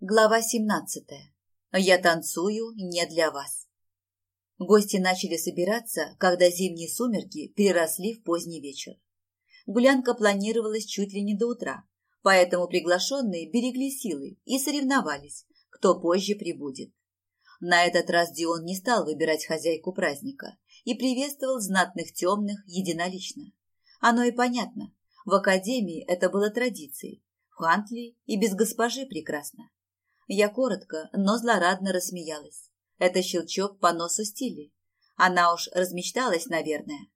Глава 17. Я танцую не для вас. Гости начали собираться, когда зимние сумерки переросли в поздний вечер. Гулянка планировалась чуть ли не до утра, поэтому приглашенные берегли силы и соревновались, кто позже прибудет. На этот раз Дион не стал выбирать хозяйку праздника и приветствовал знатных темных единолично. Оно и понятно, в академии это было традицией, в Хантли и без госпожи прекрасно. Я коротко, но злорадно рассмеялась. Это щелчок по носу стили. Она уж размечталась, наверное.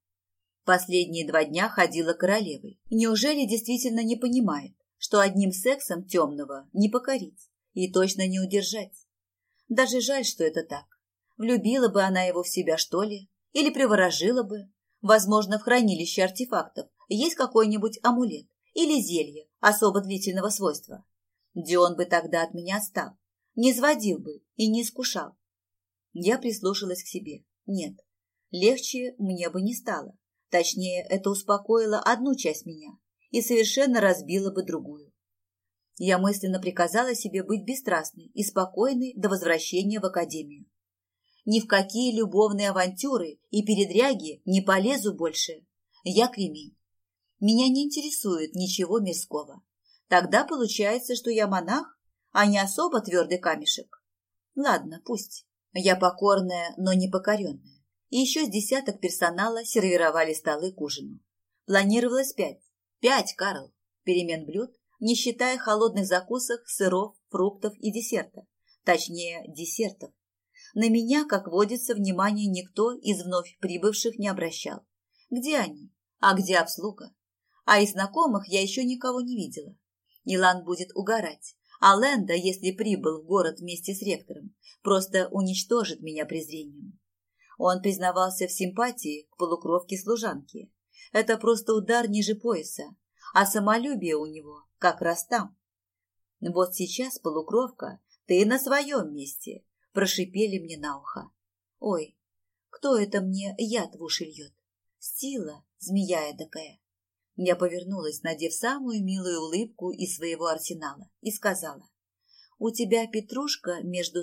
Последние два дня ходила королевой. Неужели действительно не понимает, что одним сексом темного не покорить и точно не удержать? Даже жаль, что это так. Влюбила бы она его в себя, что ли? Или приворожила бы? Возможно, в хранилище артефактов есть какой-нибудь амулет или зелье особо длительного свойства. Дион бы тогда от меня стал, не сводил бы и не искушал. Я прислушалась к себе. Нет, легче мне бы не стало. Точнее, это успокоило одну часть меня и совершенно разбило бы другую. Я мысленно приказала себе быть бесстрастной и спокойной до возвращения в академию. Ни в какие любовные авантюры и передряги не полезу больше. Я кремень. Меня не интересует ничего мирского. Тогда получается, что я монах, а не особо твердый камешек. Ладно, пусть. Я покорная, но не покоренная. И еще с десяток персонала сервировали столы к ужину. Планировалось пять. Пять, Карл. Перемен блюд, не считая холодных закусок, сыров, фруктов и десерта. Точнее, десертов. На меня, как водится, внимания никто из вновь прибывших не обращал. Где они? А где обслуга? А из знакомых я еще никого не видела. Илан будет угорать, а Лэнда, если прибыл в город вместе с ректором, просто уничтожит меня презрением. Он признавался в симпатии к полукровке служанки. Это просто удар ниже пояса, а самолюбие у него как раз там. Вот сейчас, полукровка, ты на своем месте, прошипели мне на ухо. Ой, кто это мне яд в уши льет? Стила, змея эдакая. Я повернулась, надев самую милую улыбку из своего арсенала, и сказала, «У тебя, Петрушка, между